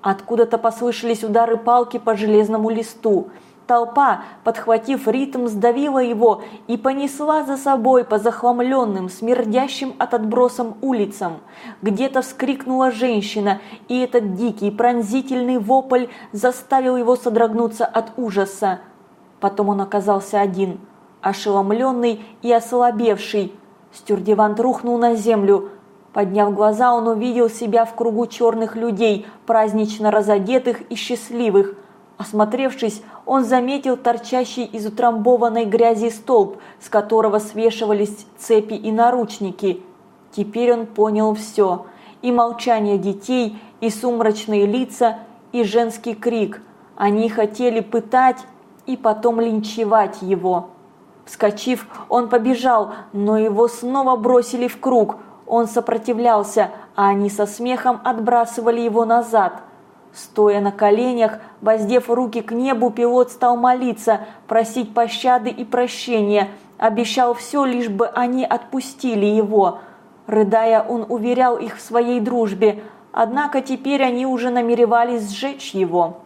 Speaker 1: Откуда-то послышались удары палки по железному листу. Толпа, подхватив ритм, сдавила его и понесла за собой по захламленным, смердящим от отбросом улицам. Где-то вскрикнула женщина, и этот дикий, пронзительный вопль заставил его содрогнуться от ужаса. Потом он оказался один, ошеломленный и ослабевший. Стюрдевант рухнул на землю. Подняв глаза, он увидел себя в кругу черных людей, празднично разодетых и счастливых – Осмотревшись, он заметил торчащий из утрамбованной грязи столб, с которого свешивались цепи и наручники. Теперь он понял все. И молчание детей, и сумрачные лица, и женский крик. Они хотели пытать и потом линчевать его. Вскочив, он побежал, но его снова бросили в круг. Он сопротивлялся, а они со смехом отбрасывали его назад – Стоя на коленях, воздев руки к небу, пилот стал молиться, просить пощады и прощения, обещал все, лишь бы они отпустили его. Рыдая, он уверял их в своей дружбе, однако теперь они уже намеревались сжечь его.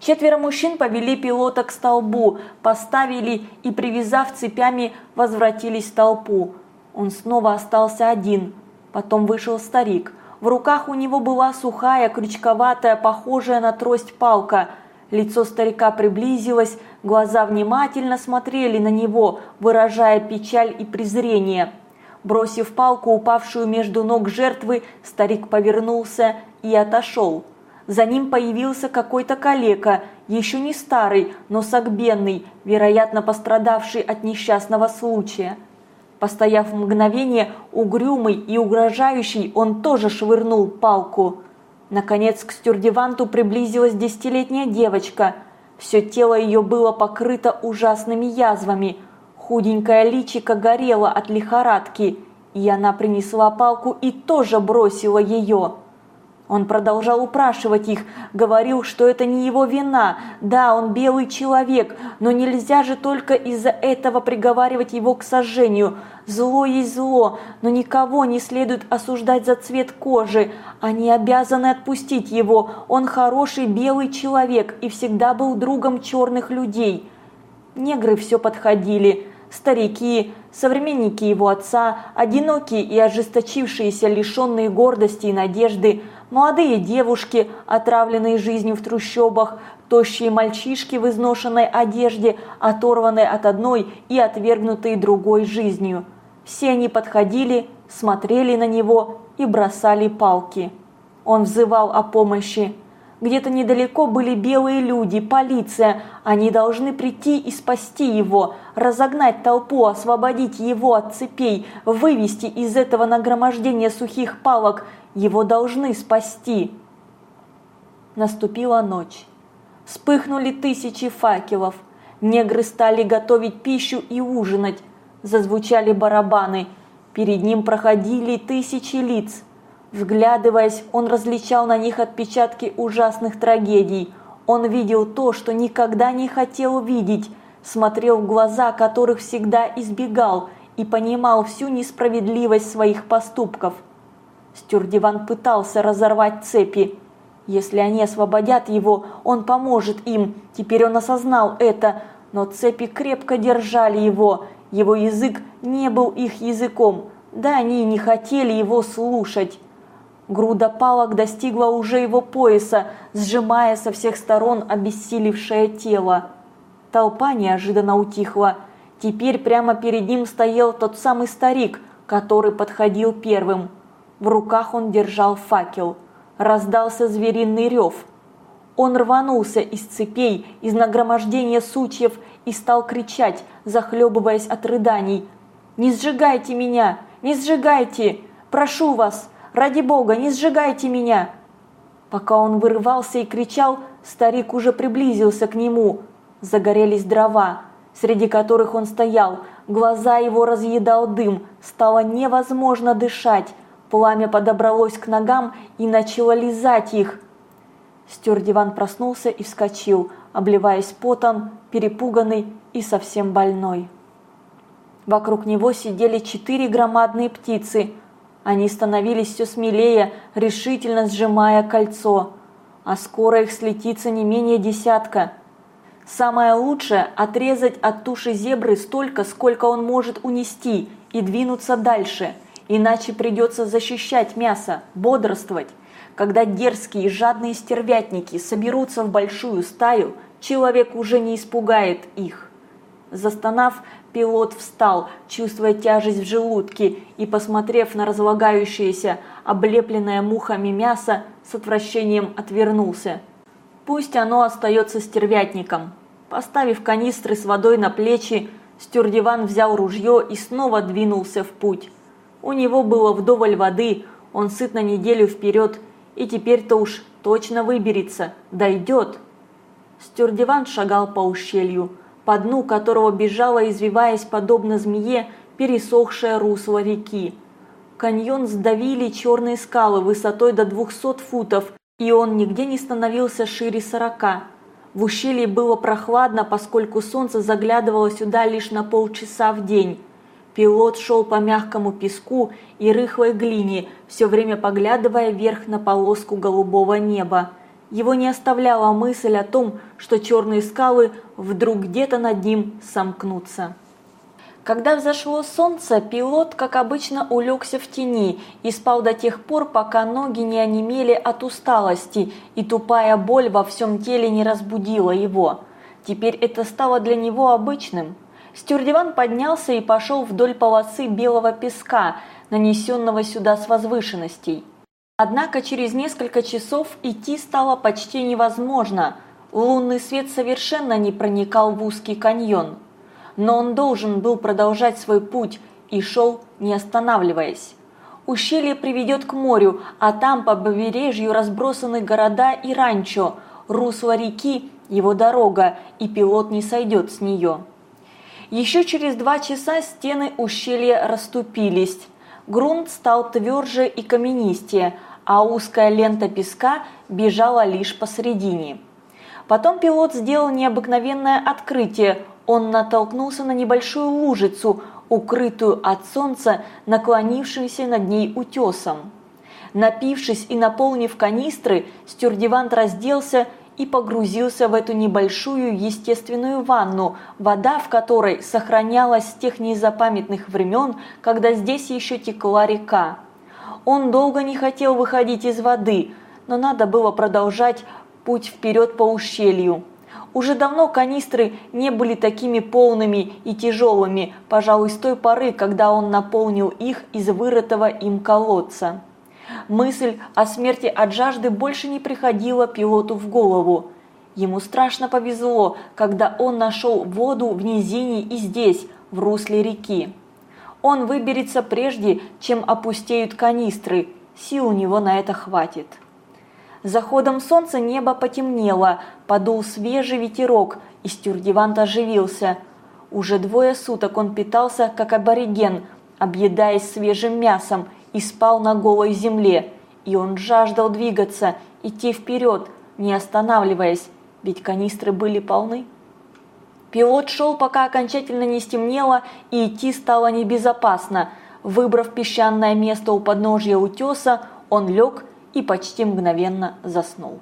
Speaker 1: Четверо мужчин повели пилота к столбу, поставили и, привязав цепями, возвратились в толпу. Он снова остался один. Потом вышел старик. В руках у него была сухая, крючковатая, похожая на трость палка. Лицо старика приблизилось, глаза внимательно смотрели на него, выражая печаль и презрение. Бросив палку, упавшую между ног жертвы, старик повернулся и отошел. За ним появился какой-то калека, еще не старый, но согбенный, вероятно пострадавший от несчастного случая. Постояв мгновение, угрюмый и угрожающий, он тоже швырнул палку. Наконец к стюрдеванту приблизилась десятилетняя девочка. Все тело ее было покрыто ужасными язвами. Худенькое личико горело от лихорадки, и она принесла палку и тоже бросила ее. Он продолжал упрашивать их, говорил, что это не его вина. Да, он белый человек, но нельзя же только из-за этого приговаривать его к сожжению. Зло есть зло, но никого не следует осуждать за цвет кожи. Они обязаны отпустить его. Он хороший белый человек и всегда был другом черных людей. Негры все подходили. Старики, современники его отца, одинокие и ожесточившиеся, лишенные гордости и надежды – молодые девушки, отравленные жизнью в трущобах, тощие мальчишки в изношенной одежде, оторванные от одной и отвергнутые другой жизнью. Все они подходили, смотрели на него и бросали палки. Он взывал о помощи. Где-то недалеко были белые люди, полиция. Они должны прийти и спасти его, разогнать толпу, освободить его от цепей, вывести из этого нагромождения сухих палок – его должны спасти. Наступила ночь. Вспыхнули тысячи факелов. Негры стали готовить пищу и ужинать. Зазвучали барабаны. Перед ним проходили тысячи лиц. Вглядываясь, он различал на них отпечатки ужасных трагедий. Он видел то, что никогда не хотел видеть, смотрел в глаза, которых всегда избегал, и понимал всю несправедливость своих поступков – Стюрдиван пытался разорвать цепи. Если они освободят его, он поможет им. Теперь он осознал это, но цепи крепко держали его. Его язык не был их языком. Да они не хотели его слушать. Груда палок достигла уже его пояса, сжимая со всех сторон обессилевшее тело. Толпа неожиданно утихла. Теперь прямо перед ним стоял тот самый старик, который подходил первым. В руках он держал факел. Раздался звериный рев. Он рванулся из цепей, из нагромождения сучьев и стал кричать, захлебываясь от рыданий. «Не сжигайте меня! Не сжигайте! Прошу вас! Ради Бога, не сжигайте меня!» Пока он вырывался и кричал, старик уже приблизился к нему. Загорелись дрова, среди которых он стоял. Глаза его разъедал дым, стало невозможно дышать. Пламя подобралось к ногам и начало лизать их. Стюардиван проснулся и вскочил, обливаясь потом, перепуганный и совсем больной. Вокруг него сидели четыре громадные птицы. Они становились все смелее, решительно сжимая кольцо. А скоро их слетится не менее десятка. Самое лучшее – отрезать от туши зебры столько, сколько он может унести, и двинуться дальше – Иначе придется защищать мясо, бодрствовать. Когда дерзкие и жадные стервятники соберутся в большую стаю, человек уже не испугает их. Застонав, пилот встал, чувствуя тяжесть в желудке и, посмотрев на разлагающееся, облепленное мухами мясо, с отвращением отвернулся. Пусть оно остается стервятником. Поставив канистры с водой на плечи, Стюрдиван взял ружье и снова двинулся в путь. У него было вдоволь воды, он сыт на неделю вперед, и теперь-то уж точно выберется, дойдет. Стюрдиван шагал по ущелью, по дну которого бежала, извиваясь подобно змее, пересохшее русло реки. Каньон сдавили черные скалы высотой до 200 футов, и он нигде не становился шире 40. В ущелье было прохладно, поскольку солнце заглядывало сюда лишь на полчаса в день. Пилот шел по мягкому песку и рыхлой глине, все время поглядывая вверх на полоску голубого неба. Его не оставляла мысль о том, что черные скалы вдруг где-то над ним сомкнутся. Когда взошло солнце, пилот, как обычно, улегся в тени и спал до тех пор, пока ноги не онемели от усталости и тупая боль во всем теле не разбудила его. Теперь это стало для него обычным. Стюрдиван поднялся и пошел вдоль полосы белого песка, нанесенного сюда с возвышенностей. Однако через несколько часов идти стало почти невозможно. Лунный свет совершенно не проникал в узкий каньон. Но он должен был продолжать свой путь и шел, не останавливаясь. Ущелье приведет к морю, а там по побережью разбросаны города и ранчо. Русло реки его дорога, и пилот не сойдет с нее. Еще через два часа стены ущелья расступились. Грунт стал тверже и каменистее, а узкая лента песка бежала лишь посередине. Потом пилот сделал необыкновенное открытие. Он натолкнулся на небольшую лужицу, укрытую от солнца наклонившимся над ней утесом. Напившись и наполнив канистры, стюардевант разделся и погрузился в эту небольшую естественную ванну, вода в которой сохранялась с тех незапамятных времен, когда здесь еще текла река. Он долго не хотел выходить из воды, но надо было продолжать путь вперед по ущелью. Уже давно канистры не были такими полными и тяжелыми, пожалуй, с той поры, когда он наполнил их из вырытого им колодца. Мысль о смерти от жажды больше не приходила пилоту в голову. Ему страшно повезло, когда он нашел воду в низине и здесь, в русле реки. Он выберется прежде, чем опустеют канистры, сил у него на это хватит. Заходом солнца небо потемнело, подул свежий ветерок, и стюрдевант оживился. Уже двое суток он питался, как абориген, объедаясь свежим мясом и спал на голой земле, и он жаждал двигаться, идти вперед, не останавливаясь, ведь канистры были полны. Пилот шел, пока окончательно не стемнело, и идти стало небезопасно. Выбрав песчаное место у подножья утеса, он лег и почти мгновенно заснул.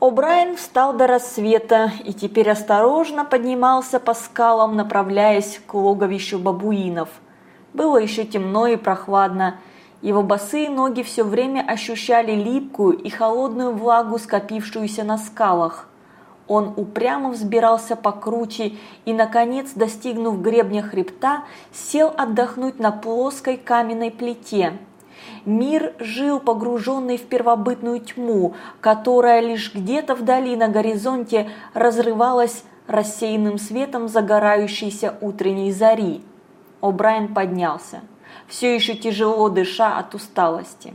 Speaker 1: О'Брайен встал до рассвета и теперь осторожно поднимался по скалам, направляясь к логовищу бабуинов – было еще темно и прохладно. Его босые ноги все время ощущали липкую и холодную влагу, скопившуюся на скалах. Он упрямо взбирался покруче и, наконец, достигнув гребня хребта, сел отдохнуть на плоской каменной плите. Мир жил погруженный в первобытную тьму, которая лишь где-то вдали на горизонте разрывалась рассеянным светом загорающейся утренней зари. О'Брайен поднялся, все еще тяжело дыша от усталости.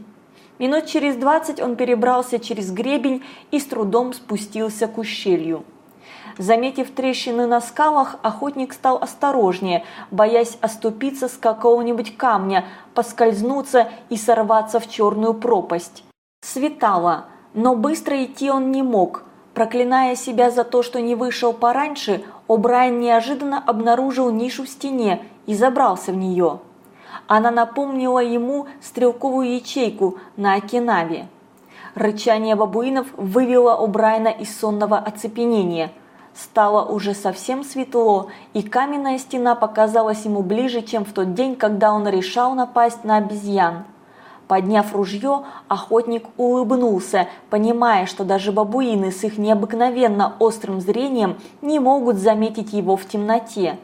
Speaker 1: Минут через двадцать он перебрался через гребень и с трудом спустился к ущелью. Заметив трещины на скалах, охотник стал осторожнее, боясь оступиться с какого-нибудь камня, поскользнуться и сорваться в черную пропасть. Светало, но быстро идти он не мог. Проклиная себя за то, что не вышел пораньше, О'Брайен неожиданно обнаружил нишу в стене и забрался в нее. Она напомнила ему стрелковую ячейку на Окинаве. Рычание бабуинов вывело О'Брайена из сонного оцепенения. Стало уже совсем светло, и каменная стена показалась ему ближе, чем в тот день, когда он решал напасть на обезьян. Подняв ружье, охотник улыбнулся, понимая, что даже бабуины с их необыкновенно острым зрением не могут заметить его в темноте.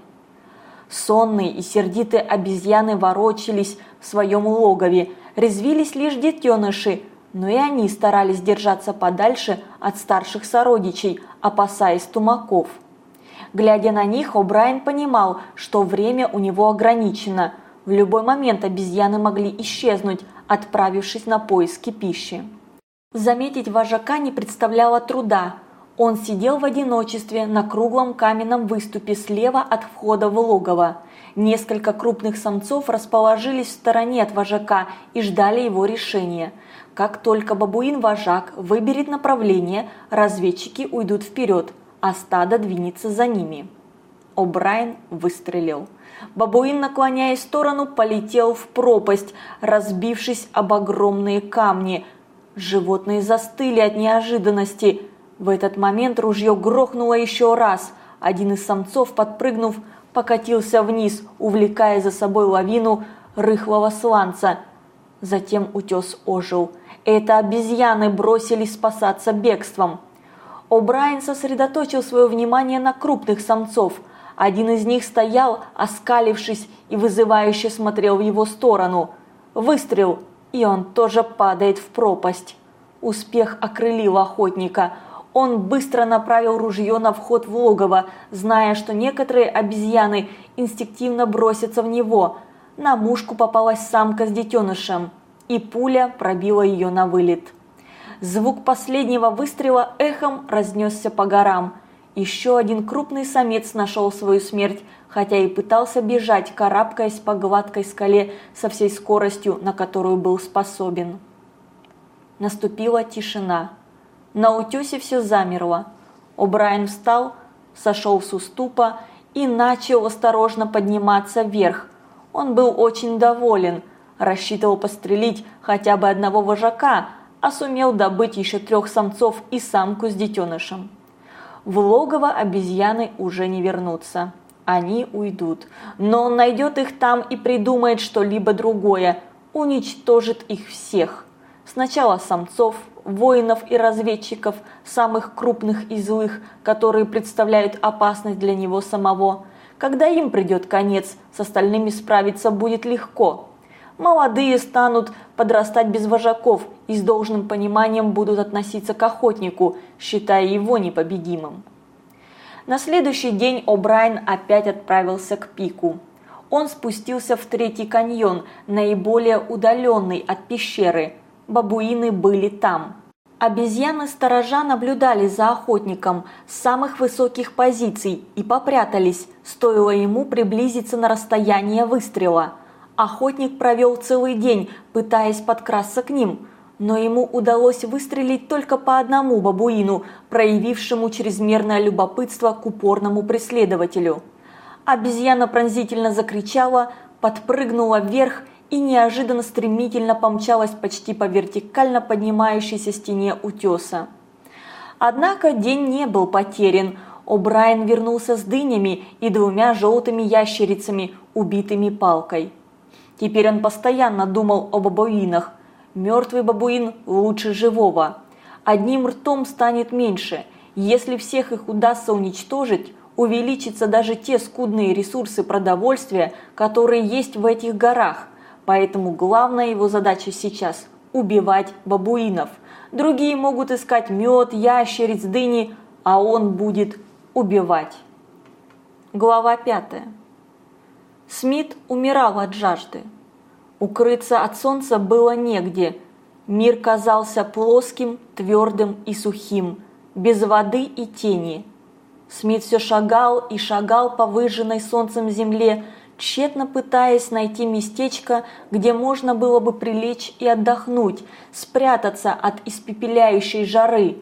Speaker 1: Сонные и сердитые обезьяны ворочались в своем логове, резвились лишь детеныши, но и они старались держаться подальше от старших сородичей, опасаясь тумаков. Глядя на них, О'Брайен понимал, что время у него ограничено. В любой момент обезьяны могли исчезнуть, отправившись на поиски пищи. Заметить вожака не представляло труда. Он сидел в одиночестве на круглом каменном выступе слева от входа в логово. Несколько крупных самцов расположились в стороне от вожака и ждали его решения. Как только бабуин-вожак выберет направление, разведчики уйдут вперед, а стадо двинется за ними. О'Брайен выстрелил. Бабуин, наклоняясь в сторону, полетел в пропасть, разбившись об огромные камни. Животные застыли от неожиданности – в этот момент ружье грохнуло еще раз. Один из самцов, подпрыгнув, покатился вниз, увлекая за собой лавину рыхлого сланца. Затем утес ожил. Это обезьяны бросились спасаться бегством. О'Брайен сосредоточил свое внимание на крупных самцов. Один из них стоял, оскалившись и вызывающе смотрел в его сторону. Выстрел, и он тоже падает в пропасть. Успех окрылил охотника – он быстро направил ружье на вход в логово, зная, что некоторые обезьяны инстинктивно бросятся в него. На мушку попалась самка с детенышем, и пуля пробила ее на вылет. звук последнего выстрела эхом разнесся по горам. Еще один крупный самец нашел свою смерть, хотя и пытался бежать, карабкаясь по гладкой скале со всей скоростью, на которую был способен. Наступила тишина. На утесе все замерло. О'Брайен встал, сошел с уступа и начал осторожно подниматься вверх. Он был очень доволен, рассчитывал пострелить хотя бы одного вожака, а сумел добыть еще трех самцов и самку с детенышем. В логово обезьяны уже не вернутся. Они уйдут. Но он найдет их там и придумает что-либо другое, уничтожит их всех. Сначала самцов, воинов и разведчиков, самых крупных и злых, которые представляют опасность для него самого. Когда им придет конец, с остальными справиться будет легко. Молодые станут подрастать без вожаков и с должным пониманием будут относиться к охотнику, считая его непобедимым. На следующий день О'Брайен опять отправился к пику. Он спустился в третий каньон, наиболее удаленный от пещеры. Бабуины были там. Обезьяны-сторожа наблюдали за охотником с самых высоких позиций и попрятались, стоило ему приблизиться на расстояние выстрела. Охотник провел целый день, пытаясь подкрасться к ним, но ему удалось выстрелить только по одному бабуину, проявившему чрезмерное любопытство к упорному преследователю. Обезьяна пронзительно закричала, подпрыгнула вверх и неожиданно стремительно помчалась почти по вертикально поднимающейся стене утеса. Однако день не был потерян. О'Брайен вернулся с дынями и двумя желтыми ящерицами, убитыми палкой. Теперь он постоянно думал о бабуинах. Мертвый бабуин лучше живого. Одним ртом станет меньше. Если всех их удастся уничтожить, увеличатся даже те скудные ресурсы продовольствия, которые есть в этих горах – Поэтому главная его задача сейчас – убивать бабуинов. Другие могут искать мед, ящериц, дыни, а он будет убивать. Глава 5. Смит умирал от жажды. Укрыться от солнца было негде. Мир казался плоским, твердым и сухим, без воды и тени. Смит все шагал и шагал по выжженной солнцем земле, тщетно пытаясь найти местечко, где можно было бы прилечь и отдохнуть, спрятаться от испепеляющей жары.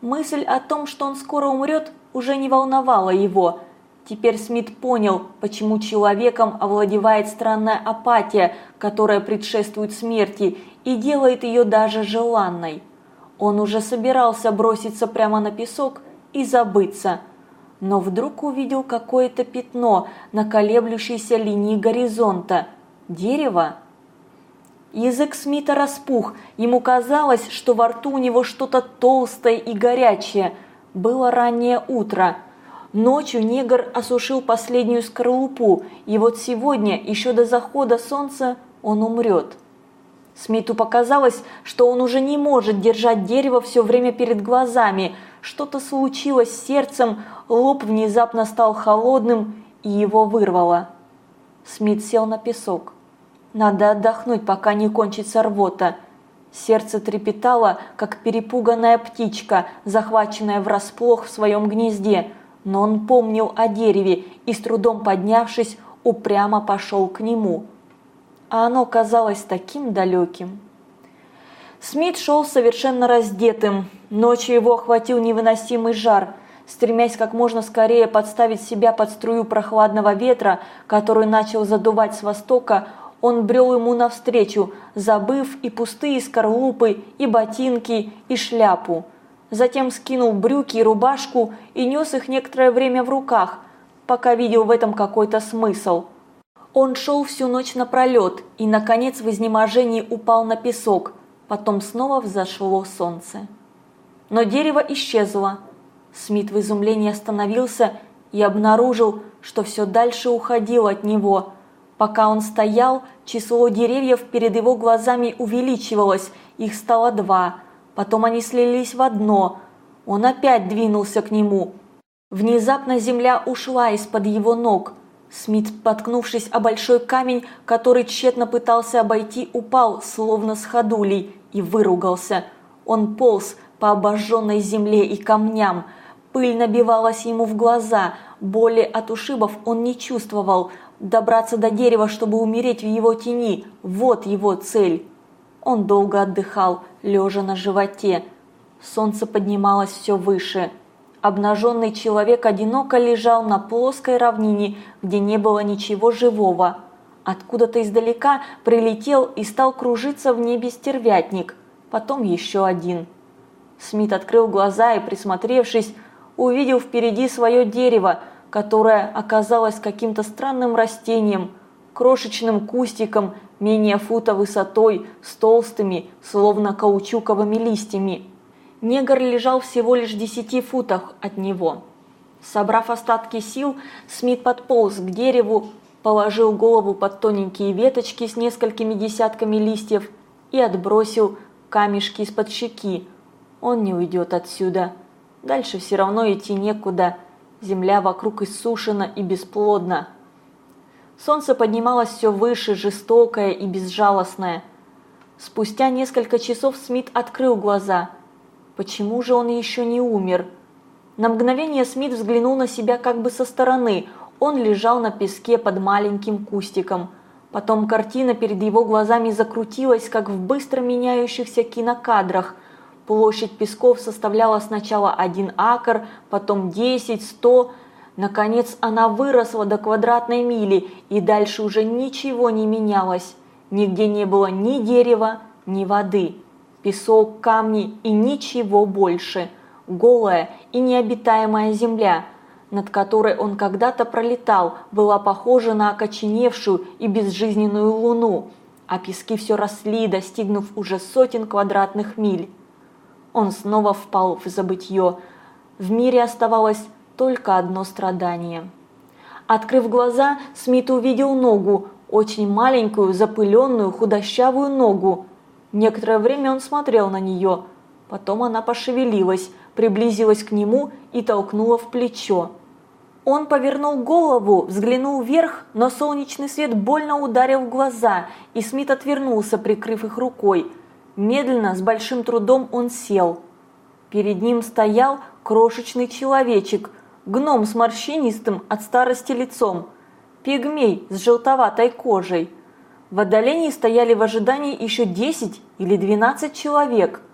Speaker 1: Мысль о том, что он скоро умрет, уже не волновала его. Теперь Смит понял, почему человеком овладевает странная апатия, которая предшествует смерти и делает ее даже желанной. Он уже собирался броситься прямо на песок и забыться – но вдруг увидел какое-то пятно на колеблющейся линии горизонта. Дерево? Язык Смита распух, ему казалось, что во рту у него что-то толстое и горячее. Было раннее утро. Ночью негр осушил последнюю скорлупу, и вот сегодня, еще до захода солнца, он умрет. Смиту показалось, что он уже не может держать дерево все время перед глазами. Что-то случилось с сердцем, лоб внезапно стал холодным и его вырвало. Смит сел на песок. Надо отдохнуть, пока не кончится рвота. Сердце трепетало, как перепуганная птичка, захваченная врасплох в своем гнезде, но он помнил о дереве и, с трудом поднявшись, упрямо пошел к нему а оно казалось таким далеким. Смит шел совершенно раздетым. Ночью его охватил невыносимый жар. Стремясь как можно скорее подставить себя под струю прохладного ветра, который начал задувать с востока, он брел ему навстречу, забыв и пустые скорлупы, и ботинки, и шляпу. Затем скинул брюки и рубашку и нес их некоторое время в руках, пока видел в этом какой-то смысл – он шел всю ночь напролет и, наконец, в изнеможении упал на песок. Потом снова взошло солнце. Но дерево исчезло. Смит в изумлении остановился и обнаружил, что все дальше уходило от него. Пока он стоял, число деревьев перед его глазами увеличивалось, их стало два. Потом они слились в одно. Он опять двинулся к нему. Внезапно земля ушла из-под его ног – Смит, споткнувшись о большой камень, который тщетно пытался обойти, упал, словно с ходулей, и выругался. Он полз по обожженной земле и камням. Пыль набивалась ему в глаза, боли от ушибов он не чувствовал. Добраться до дерева, чтобы умереть в его тени – вот его цель. Он долго отдыхал, лежа на животе. Солнце поднималось все выше. Обнаженный человек одиноко лежал на плоской равнине, где не было ничего живого. Откуда-то издалека прилетел и стал кружиться в небе стервятник, потом еще один. Смит открыл глаза и, присмотревшись, увидел впереди свое дерево, которое оказалось каким-то странным растением, крошечным кустиком, менее фута высотой, с толстыми, словно каучуковыми листьями. Негр лежал всего лишь в десяти футах от него. Собрав остатки сил, Смит подполз к дереву, положил голову под тоненькие веточки с несколькими десятками листьев и отбросил камешки из-под щеки. Он не уйдет отсюда. Дальше все равно идти некуда. Земля вокруг иссушена и бесплодна. Солнце поднималось все выше, жестокое и безжалостное. Спустя несколько часов Смит открыл глаза. Почему же он еще не умер? На мгновение Смит взглянул на себя как бы со стороны – он лежал на песке под маленьким кустиком. Потом картина перед его глазами закрутилась, как в быстро меняющихся кинокадрах. Площадь песков составляла сначала один акр, потом 10, 100. Наконец она выросла до квадратной мили, и дальше уже ничего не менялось. Нигде не было ни дерева, ни воды. Песок, камни и ничего больше. Голая и необитаемая земля – над которой он когда-то пролетал, была похожа на окоченевшую и безжизненную луну, а пески все росли, достигнув уже сотен квадратных миль. Он снова впал в забытье. В мире оставалось только одно страдание. Открыв глаза, Смит увидел ногу, очень маленькую, запыленную, худощавую ногу. Некоторое время он смотрел на нее. Потом она пошевелилась, приблизилась к нему и толкнула в плечо. Он повернул голову, взглянул вверх, но солнечный свет больно ударил в глаза, и Смит отвернулся, прикрыв их рукой. Медленно, с большим трудом он сел. Перед ним стоял крошечный человечек, гном с морщинистым от старости лицом, пигмей с желтоватой кожей. В отдалении стояли в ожидании еще 10 или 12 человек –